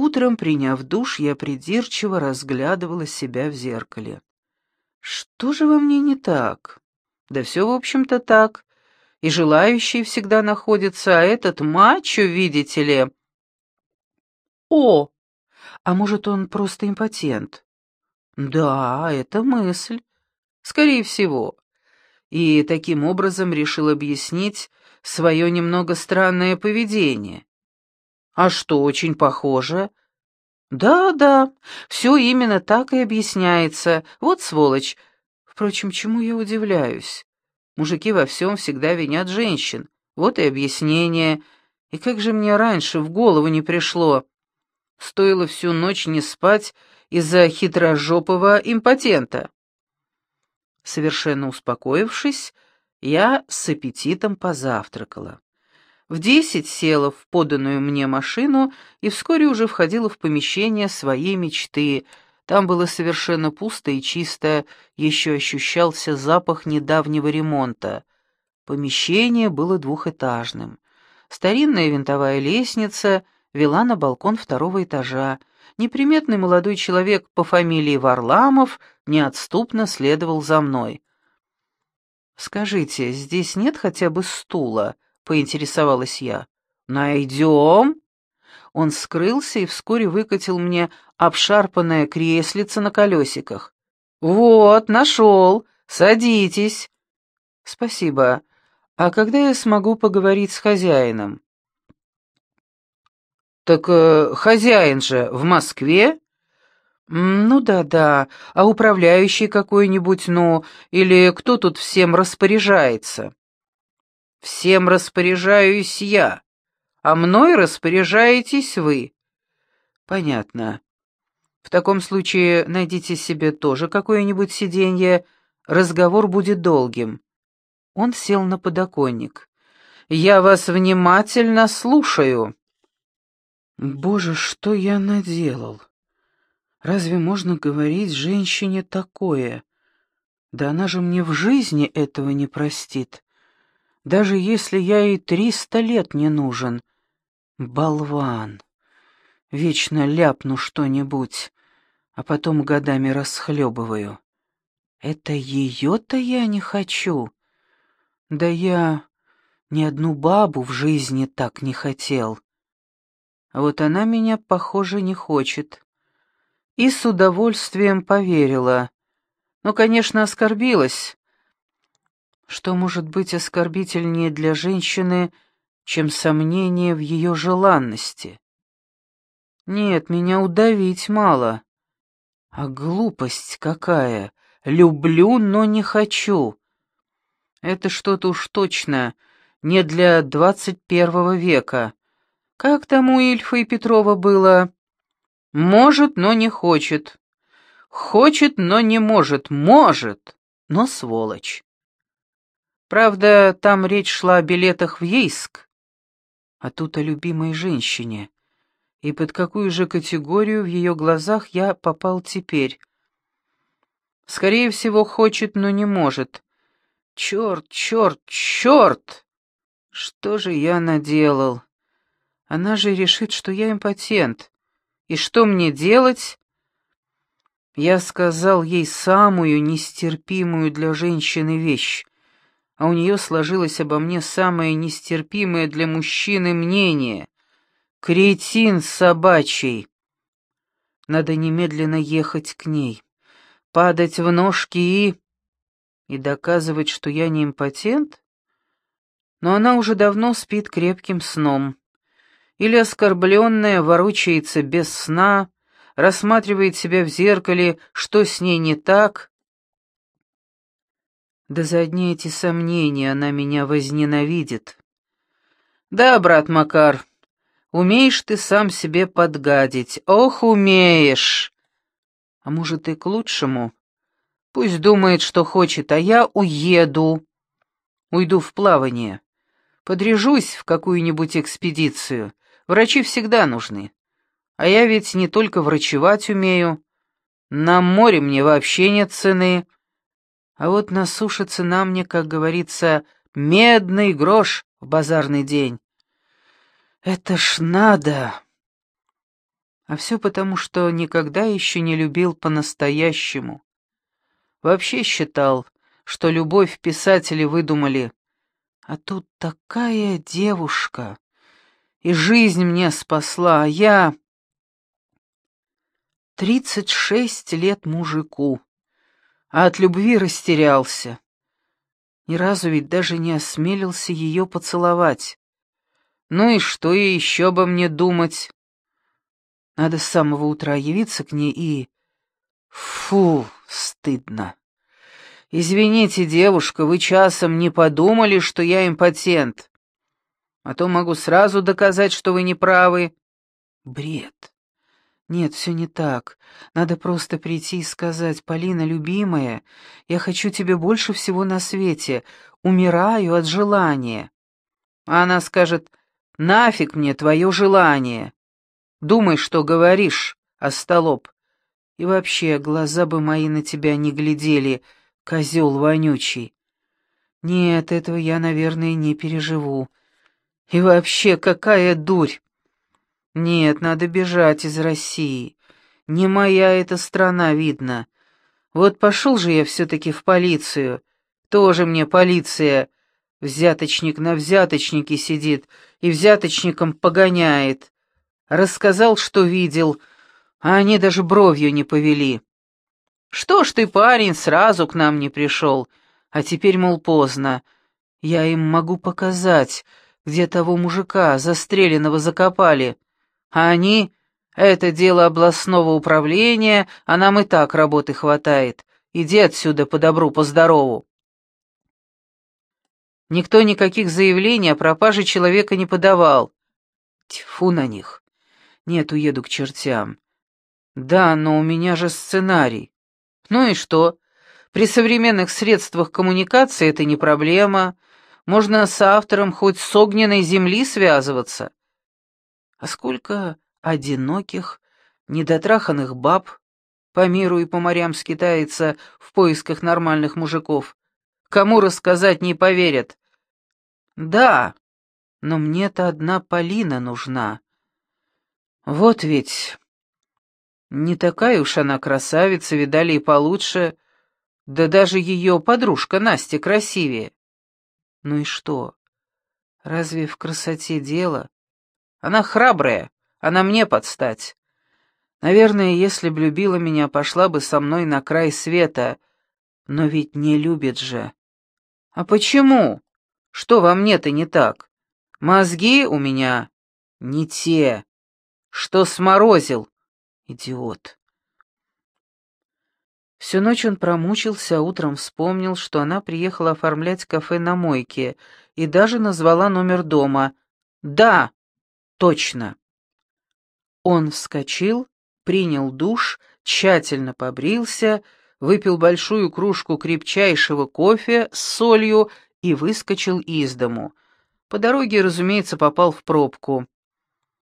Утром, приняв душ, я придирчиво разглядывала себя в зеркале. Что же во мне не так? Да все, в общем-то, так. И желающие всегда находятся, а этот мачо, видите ли... О! А может, он просто импотент? Да, это мысль. Скорее всего. И таким образом решил объяснить свое немного странное поведение. А что, очень похоже? Да-да, все именно так и объясняется. Вот сволочь. Впрочем, чему я удивляюсь? Мужики во всем всегда винят женщин. Вот и объяснение. И как же мне раньше в голову не пришло? Стоило всю ночь не спать из-за хитрожопого импотента. Совершенно успокоившись, я с аппетитом позавтракала. В десять села в поданную мне машину и вскоре уже входила в помещение своей мечты. Там было совершенно пусто и чисто, еще ощущался запах недавнего ремонта. Помещение было двухэтажным. Старинная винтовая лестница вела на балкон второго этажа. Неприметный молодой человек по фамилии Варламов неотступно следовал за мной. «Скажите, здесь нет хотя бы стула?» Поинтересовалась я. «Найдем?» Он скрылся и вскоре выкатил мне обшарпанное креслице на колесиках. «Вот, нашел. Садитесь». «Спасибо. А когда я смогу поговорить с хозяином?» «Так э, хозяин же в Москве?» «Ну да-да, а управляющий какой-нибудь, ну, или кто тут всем распоряжается?» Всем распоряжаюсь я, а мной распоряжаетесь вы. Понятно. В таком случае найдите себе тоже какое-нибудь сиденье, разговор будет долгим. Он сел на подоконник. Я вас внимательно слушаю. Боже, что я наделал? Разве можно говорить женщине такое? Да она же мне в жизни этого не простит даже если я и триста лет не нужен. Болван. Вечно ляпну что-нибудь, а потом годами расхлебываю. Это ее-то я не хочу. Да я ни одну бабу в жизни так не хотел. А вот она меня, похоже, не хочет. И с удовольствием поверила. Но, конечно, оскорбилась. Что может быть оскорбительнее для женщины, чем сомнение в ее желанности? Нет, меня удавить мало. А глупость какая! Люблю, но не хочу. Это что-то уж точно не для двадцать первого века. Как там у Ильфа и Петрова было? Может, но не хочет. Хочет, но не может. Может, но сволочь. Правда, там речь шла о билетах в Ейск, а тут о любимой женщине. И под какую же категорию в ее глазах я попал теперь? Скорее всего, хочет, но не может. Черт, черт, черт! Что же я наделал? Она же решит, что я импотент. И что мне делать? Я сказал ей самую нестерпимую для женщины вещь а у нее сложилось обо мне самое нестерпимое для мужчины мнение. Кретин собачий. Надо немедленно ехать к ней, падать в ножки и... и доказывать, что я не импотент? Но она уже давно спит крепким сном. Или оскорбленная ворочается без сна, рассматривает себя в зеркале, что с ней не так, да за одни эти сомнения она меня возненавидит. Да, брат Макар, умеешь ты сам себе подгадить. Ох, умеешь! А может, и к лучшему? Пусть думает, что хочет, а я уеду. Уйду в плавание. Подряжусь в какую-нибудь экспедицию. Врачи всегда нужны. А я ведь не только врачевать умею. На море мне вообще нет цены. А вот на суше цена мне, как говорится, медный грош в базарный день. Это ж надо. А все потому, что никогда еще не любил по-настоящему. Вообще считал, что любовь писатели выдумали. А тут такая девушка. И жизнь мне спасла, а я... Тридцать шесть лет мужику, а от любви растерялся. Ни разу ведь даже не осмелился ее поцеловать. Ну и что ей еще обо мне думать? Надо с самого утра явиться к ней и... Фу, стыдно. Извините, девушка, вы часом не подумали, что я импотент? А то могу сразу доказать, что вы не правы. Бред. Нет, все не так. Надо просто прийти и сказать, Полина, любимая, я хочу тебе больше всего на свете, умираю от желания. А она скажет, нафиг мне твое желание. Думай, что говоришь, остолоп. И вообще, глаза бы мои на тебя не глядели, козел вонючий. Нет, этого я, наверное, не переживу. И вообще, какая дурь! Нет, надо бежать из России. Не моя эта страна, видно. Вот пошел же я все-таки в полицию. Тоже мне полиция. Взяточник на взяточнике сидит и взяточником погоняет. Рассказал, что видел, а они даже бровью не повели. Что ж ты, парень, сразу к нам не пришел, а теперь, мол, поздно. Я им могу показать, где того мужика, застреленного, закопали. А они — это дело областного управления, а нам и так работы хватает. Иди отсюда по добру, по здорову. Никто никаких заявлений о пропаже человека не подавал. Тьфу на них. Нет, уеду к чертям. Да, но у меня же сценарий. Ну и что? При современных средствах коммуникации это не проблема. Можно с автором хоть с огненной земли связываться. А сколько одиноких, недотраханных баб по миру и по морям скитается в поисках нормальных мужиков. Кому рассказать не поверят. Да, но мне-то одна Полина нужна. Вот ведь... Не такая уж она красавица, видали и получше. Да даже ее подружка Настя красивее. Ну и что? Разве в красоте дело? Она храбрая, она мне подстать. Наверное, если б любила меня, пошла бы со мной на край света. Но ведь не любит же. А почему? Что во мне-то не так? Мозги у меня не те. Что сморозил? Идиот. Всю ночь он промучился, а утром вспомнил, что она приехала оформлять кафе на мойке и даже назвала номер дома. «Да, Точно. Он вскочил, принял душ, тщательно побрился, выпил большую кружку крепчайшего кофе с солью и выскочил из дому. По дороге, разумеется, попал в пробку.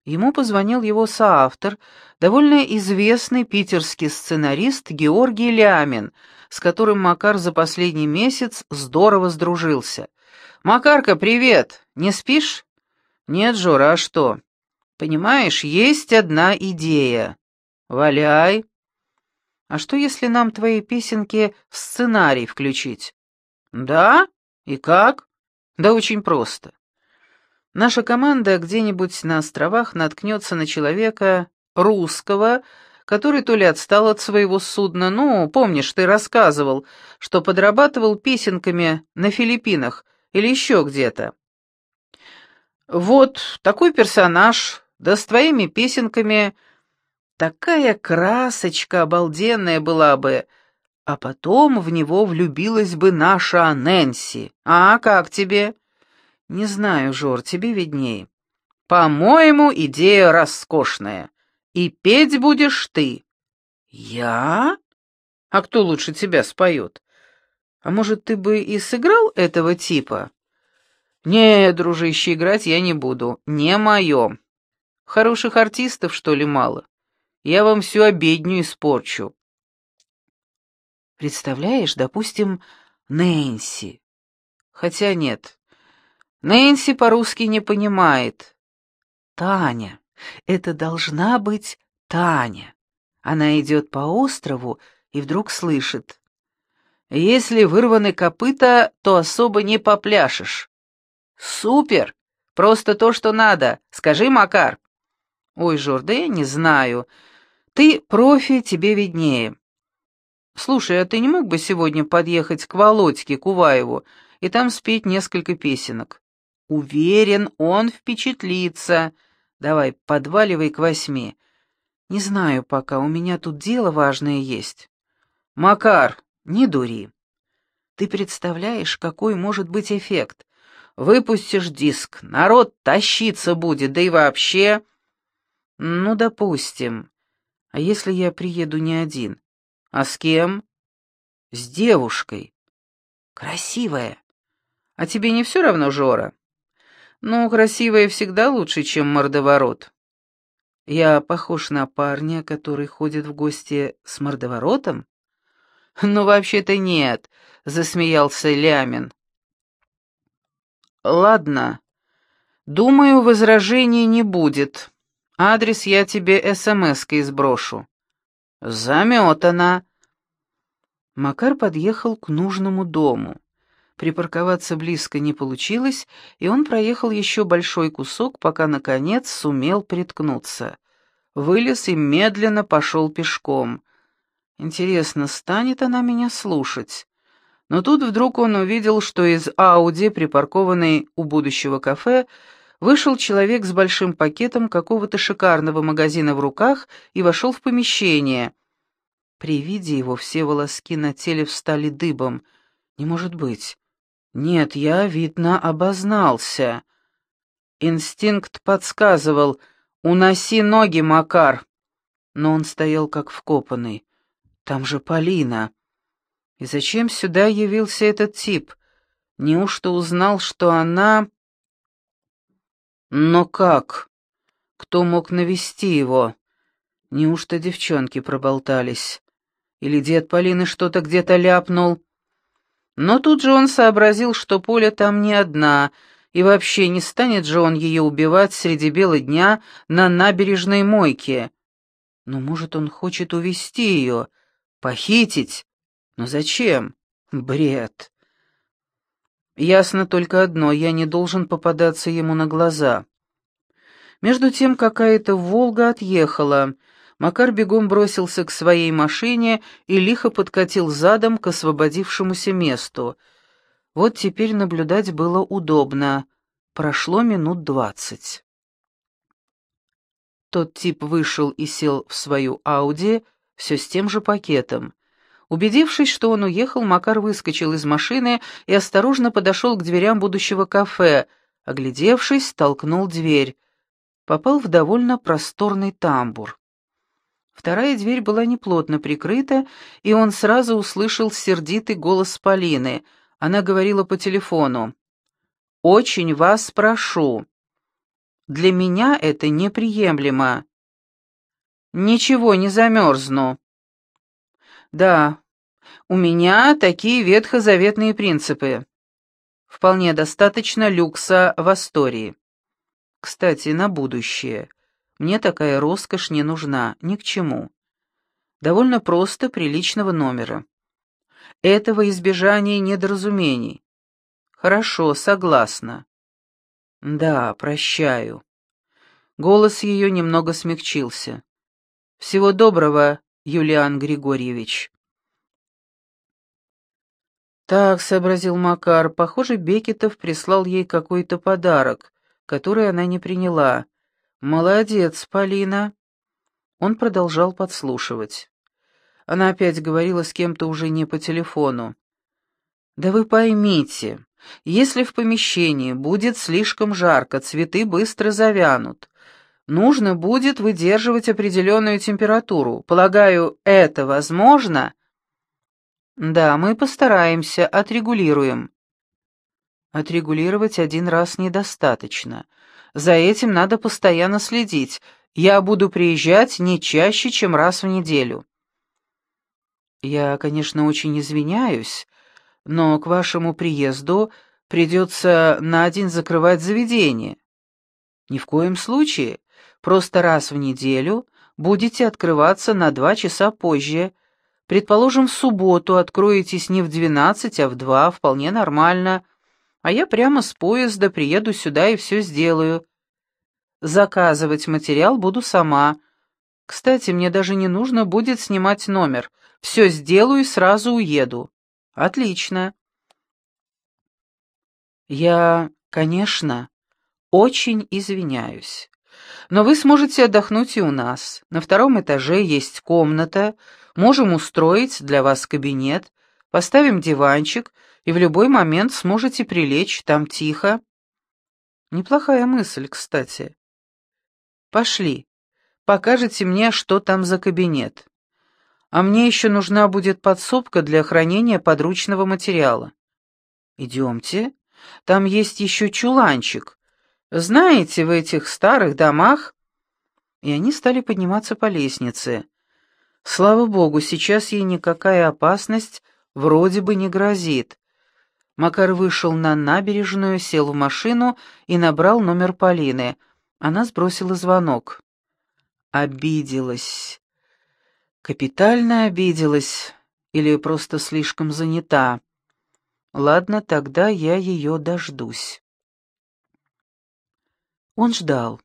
Ему позвонил его соавтор, довольно известный питерский сценарист Георгий Лямин, с которым Макар за последний месяц здорово сдружился. «Макарка, привет! Не спишь?» «Нет, Жора, а что?» «Понимаешь, есть одна идея. Валяй. А что, если нам твои песенки в сценарий включить?» «Да? И как?» «Да очень просто. Наша команда где-нибудь на островах наткнется на человека русского, который то ли отстал от своего судна, ну, помнишь, ты рассказывал, что подрабатывал песенками на Филиппинах или еще где-то. Вот такой персонаж, да с твоими песенками. Такая красочка обалденная была бы. А потом в него влюбилась бы наша Нэнси. А как тебе? Не знаю, Жор, тебе видней. По-моему, идея роскошная. И петь будешь ты. Я? А кто лучше тебя споет? А может, ты бы и сыграл этого типа? «Не, дружище, играть я не буду. Не мое. Хороших артистов, что ли, мало? Я вам всю обедню испорчу». Представляешь, допустим, Нэнси. Хотя нет, Нэнси по-русски не понимает. Таня, это должна быть Таня. Она идет по острову и вдруг слышит. Если вырваны копыта, то особо не попляшешь. Супер! Просто то, что надо. Скажи, Макар. Ой, Жор, да я не знаю. Ты профи, тебе виднее. Слушай, а ты не мог бы сегодня подъехать к Володьке Куваеву и там спеть несколько песенок? Уверен, он впечатлится. Давай, подваливай к восьми. Не знаю пока, у меня тут дело важное есть. Макар, не дури. Ты представляешь, какой может быть эффект? Выпустишь диск, народ тащиться будет, да и вообще... Ну, допустим. А если я приеду не один? А с кем? С девушкой. Красивая. А тебе не все равно, Жора? Ну, красивая всегда лучше, чем мордоворот. Я похож на парня, который ходит в гости с мордоворотом? Ну, вообще-то нет, засмеялся Лямин. Ладно. Думаю, возражений не будет. Адрес я тебе СМС-кой сброшу. Заметана. Макар подъехал к нужному дому. Припарковаться близко не получилось, и он проехал еще большой кусок, пока, наконец, сумел приткнуться. Вылез и медленно пошел пешком. Интересно, станет она меня слушать? Но тут вдруг он увидел, что из Ауди, припаркованной у будущего кафе, вышел человек с большим пакетом какого-то шикарного магазина в руках и вошел в помещение. При виде его все волоски на теле встали дыбом. Не может быть. Нет, я, видно, обознался. Инстинкт подсказывал «Уноси ноги, Макар!» Но он стоял как вкопанный. «Там же Полина!» И зачем сюда явился этот тип? Неужто узнал, что она... Но как? Кто мог навести его? Неужто девчонки проболтались? Или дед Полины что-то где-то ляпнул? Но тут же он сообразил, что Поля там не одна, и вообще не станет же он ее убивать среди бела дня на набережной мойке. Но, может, он хочет увести ее, похитить? Но зачем? Бред. Ясно только одно, я не должен попадаться ему на глаза. Между тем какая-то «Волга» отъехала — Макар бегом бросился к своей машине и лихо подкатил задом к освободившемуся месту. Вот теперь наблюдать было удобно. Прошло минут двадцать. Тот тип вышел и сел в свою Ауди, все с тем же пакетом. Убедившись, что он уехал, Макар выскочил из машины и осторожно подошел к дверям будущего кафе. Оглядевшись, толкнул дверь. Попал в довольно просторный тамбур. Вторая дверь была неплотно прикрыта, и он сразу услышал сердитый голос Полины. Она говорила по телефону. «Очень вас прошу. Для меня это неприемлемо. Ничего, не замерзну». «Да, у меня такие ветхозаветные принципы. Вполне достаточно люкса в Астории. Кстати, на будущее». Мне такая роскошь не нужна, ни к чему. Довольно просто приличного номера. Этого избежания недоразумений. Хорошо, согласна. Да, прощаю. Голос ее немного смягчился. Всего доброго, Юлиан Григорьевич. Так, сообразил Макар, похоже, Бекетов прислал ей какой-то подарок, который она не приняла. «Молодец, Полина!» Он продолжал подслушивать. Она опять говорила с кем-то уже не по телефону. «Да вы поймите, если в помещении будет слишком жарко, цветы быстро завянут. Нужно будет выдерживать определенную температуру. Полагаю, это возможно?» «Да, мы постараемся, отрегулируем». «Отрегулировать один раз недостаточно». За этим надо постоянно следить. Я буду приезжать не чаще, чем раз в неделю. Я, конечно, очень извиняюсь, но к вашему приезду придется на один закрывать заведение. Ни в коем случае. Просто раз в неделю будете открываться на два часа позже. Предположим, в субботу откроетесь не в двенадцать, а в два, вполне нормально. А я прямо с поезда приеду сюда и все сделаю. Заказывать материал буду сама. Кстати, мне даже не нужно будет снимать номер. Все сделаю и сразу уеду. Отлично. Я, конечно, очень извиняюсь. Но вы сможете отдохнуть и у нас. На втором этаже есть комната, можем устроить для вас кабинет, поставим диванчик, и в любой момент сможете прилечь, там тихо. Неплохая мысль, кстати. Пошли, покажете мне, что там за кабинет. А мне еще нужна будет подсобка для хранения подручного материала. Идемте, там есть еще чуланчик, знаете, в этих старых домах...» И они стали подниматься по лестнице. Слава богу, сейчас ей никакая опасность вроде бы не грозит. Макар вышел на набережную, сел в машину и набрал номер Полины. Она сбросила звонок. Обиделась. Капитально обиделась. Или просто слишком занята. Ладно, тогда я ее дождусь. Он ждал.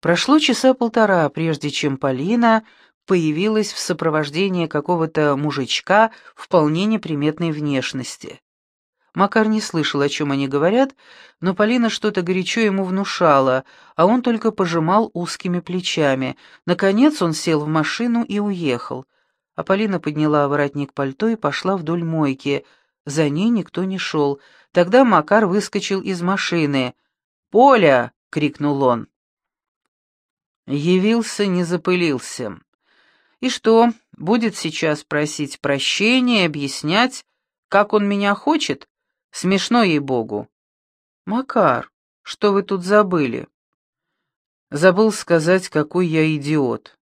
Прошло часа полтора, прежде чем Полина появилась в сопровождении какого-то мужичка вполне неприметной внешности. Макар не слышал, о чем они говорят, но Полина что-то горячо ему внушала, а он только пожимал узкими плечами. Наконец он сел в машину и уехал. А Полина подняла воротник пальто и пошла вдоль мойки. За ней никто не шел. Тогда Макар выскочил из машины. «Поля!» — крикнул он. Явился, не запылился. И что, будет сейчас просить прощения, объяснять, как он меня хочет? Смешно ей-богу. Макар, что вы тут забыли? Забыл сказать, какой я идиот.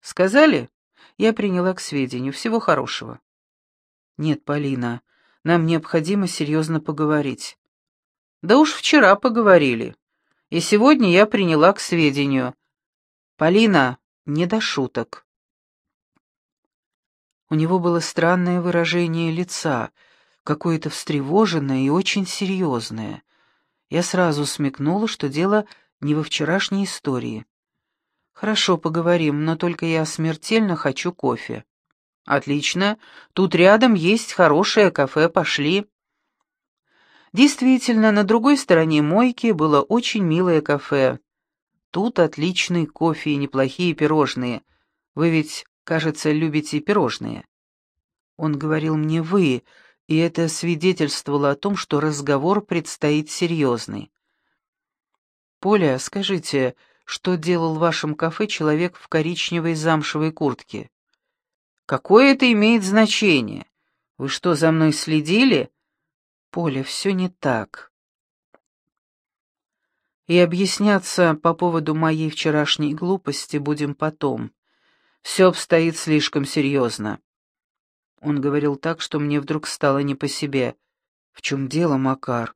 Сказали? Я приняла к сведению. Всего хорошего. Нет, Полина, нам необходимо серьезно поговорить. Да уж вчера поговорили и сегодня я приняла к сведению. Полина, не до шуток. У него было странное выражение лица, какое-то встревоженное и очень серьезное. Я сразу смекнула, что дело не во вчерашней истории. «Хорошо, поговорим, но только я смертельно хочу кофе». «Отлично. Тут рядом есть хорошее кафе, пошли». Действительно, на другой стороне мойки было очень милое кафе. Тут отличный кофе и неплохие пирожные. Вы ведь, кажется, любите пирожные. Он говорил мне «вы», и это свидетельствовало о том, что разговор предстоит серьезный. «Поля, скажите, что делал в вашем кафе человек в коричневой замшевой куртке?» «Какое это имеет значение? Вы что, за мной следили?» Поля, все не так. И объясняться по поводу моей вчерашней глупости будем потом. Все обстоит слишком серьезно. Он говорил так, что мне вдруг стало не по себе. В чем дело, Макар?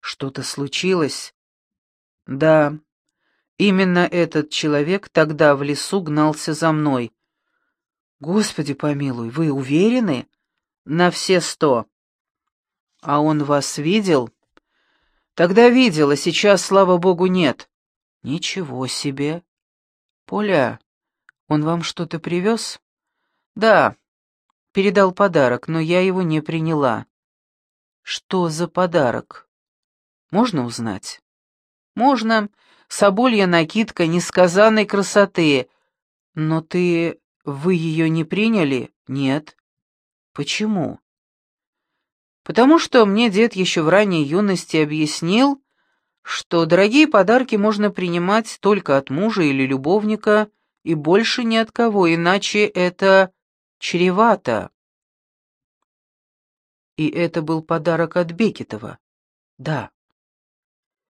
Что-то случилось? Да. Именно этот человек тогда в лесу гнался за мной. Господи помилуй, вы уверены? На все сто. «А он вас видел?» «Тогда видел, а сейчас, слава богу, нет». «Ничего себе!» «Поля, он вам что-то привез?» «Да, передал подарок, но я его не приняла». «Что за подарок?» «Можно узнать?» «Можно. Соболья накидка несказанной красоты. Но ты... вы ее не приняли?» «Нет». «Почему?» потому что мне дед еще в ранней юности объяснил, что дорогие подарки можно принимать только от мужа или любовника и больше ни от кого, иначе это чревато. И это был подарок от Бекетова. Да.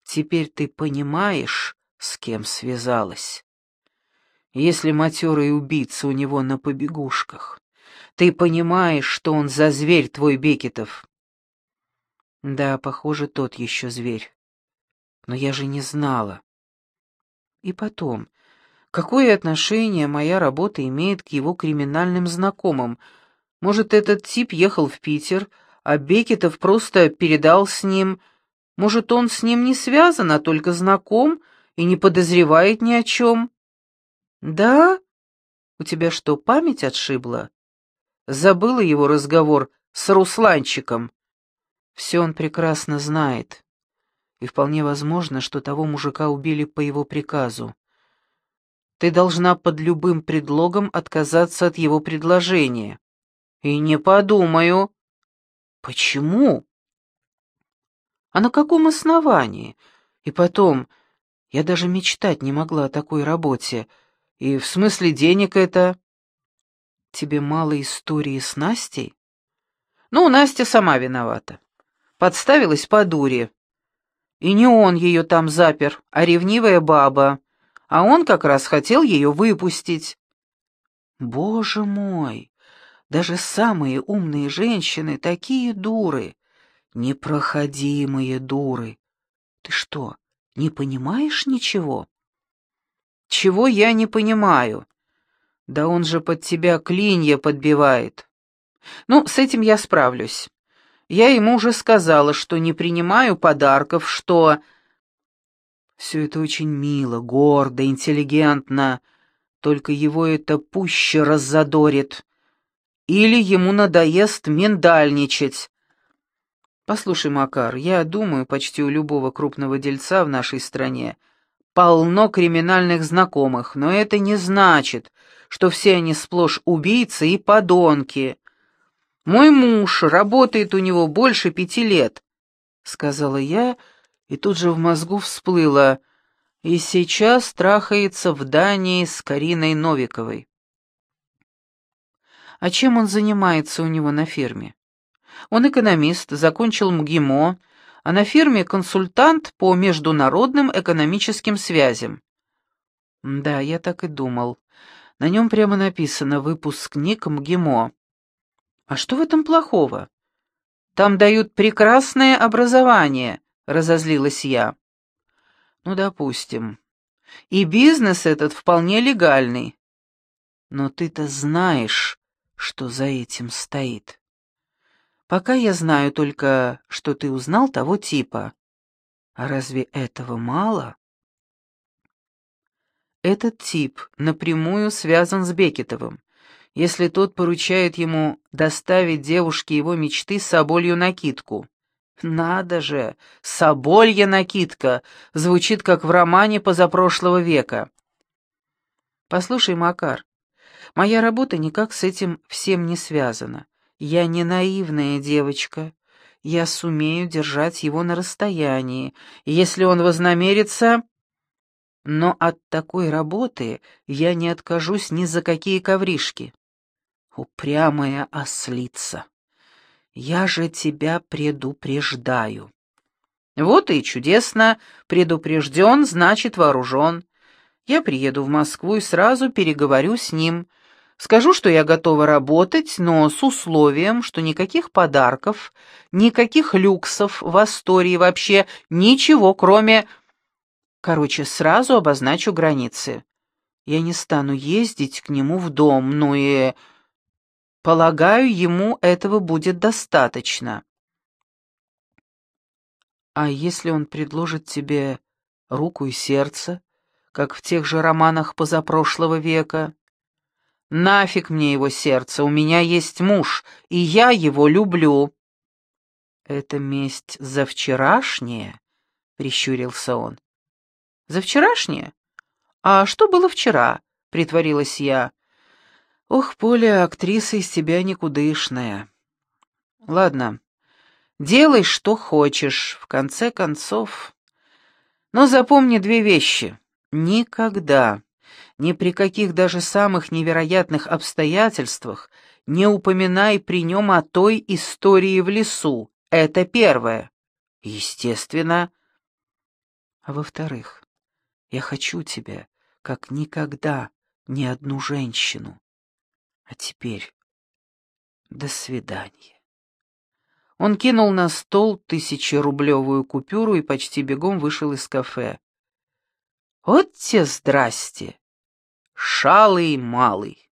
Теперь ты понимаешь, с кем связалась. Если матерый убийца у него на побегушках, ты понимаешь, что он за зверь твой Бекетов. Да, похоже, тот еще зверь. Но я же не знала. И потом, Какое отношение моя работа имеет к его криминальным знакомым? Может, этот тип ехал в Питер, а Бекетов просто передал с ним... Может, он с ним не связан, а только знаком и не подозревает ни о чем? Да? У тебя что, память отшибла? Забыла его разговор с Русланчиком. Все он прекрасно знает. И вполне возможно, что того мужика убили по его приказу. Ты должна под любым предлогом отказаться от его предложения. И не подумаю. Почему? А на каком основании? И потом, я даже мечтать не могла о такой работе. И в смысле денег это... Тебе мало истории с Настей? Ну, Настя сама виновата. Подставилась по дуре. И не он ее там запер, а ревнивая баба. А он как раз хотел ее выпустить. Боже мой! Даже самые умные женщины такие дуры, непроходимые дуры. Ты что, не понимаешь ничего? Чего я не понимаю? Да он же под тебя клинья подбивает. Ну, с этим я справлюсь. Я ему уже сказала, что не принимаю подарков, что... Все это очень мило, гордо, интеллигентно, только его это пуще раззадорит. Или ему надоест миндальничать. Послушай, Макар, я думаю, почти у любого крупного дельца в нашей стране полно криминальных знакомых, но это не значит, что все они сплошь убийцы и подонки. Мой муж работает у него больше пяти лет, — сказала я, и тут же в мозгу всплыло, и сейчас трахается в Дании с Кариной Новиковой. А чем он занимается у него на ферме? Он экономист, закончил МГИМО, а на фирме консультант по международным экономическим связям. Да, я так и думал. На нем прямо написано «Выпускник МГИМО». А что в этом плохого? Там дают прекрасное образование, разозлилась я. Ну, допустим. И бизнес этот вполне легальный. Но ты-то знаешь, что за этим стоит. Пока я знаю только, что ты узнал того типа. А разве этого мало? Этот тип напрямую связан с Бекетовым, если тот поручает ему доставить девушке его мечты соболью накидку. Надо же, соболья накидка, звучит как в романе позапрошлого века. Послушай, Макар, Моя работа никак с этим всем не связана. Я не наивная девочка. Я сумею держать его на расстоянии, если он вознамерится... Но от такой работы я не откажусь ни за какие ковришки. Упрямая ослица. Я же тебя предупреждаю. Вот и чудесно. Предупрежден, значит вооружен. Я приеду в Москву и сразу переговорю с ним. Скажу, что я готова работать, но с условием, что никаких подарков, никаких люксов в Астории вообще, ничего, кроме... Короче, сразу обозначу границы. Я не стану ездить к нему в дом, ну и... Полагаю, ему этого будет достаточно. А если он предложит тебе руку и сердце, как в тех же романах позапрошлого века. Нафиг мне его сердце, у меня есть муж, и я его люблю. Это месть за вчерашнее? прищурился он. За вчерашнее? А что было вчера? притворилась я. Ох, Поля, актриса из тебя никудышная. Ладно, делай, что хочешь, в конце концов. Но запомни две вещи. Никогда, ни при каких даже самых невероятных обстоятельствах не упоминай при нем о той истории в лесу. Это первое. Естественно. А во-вторых, я хочу тебя, как никогда, ни одну женщину. А теперь до свидания. Он кинул на стол тысячерублевую купюру и почти бегом вышел из кафе. Вот те здрасте! шалый малый.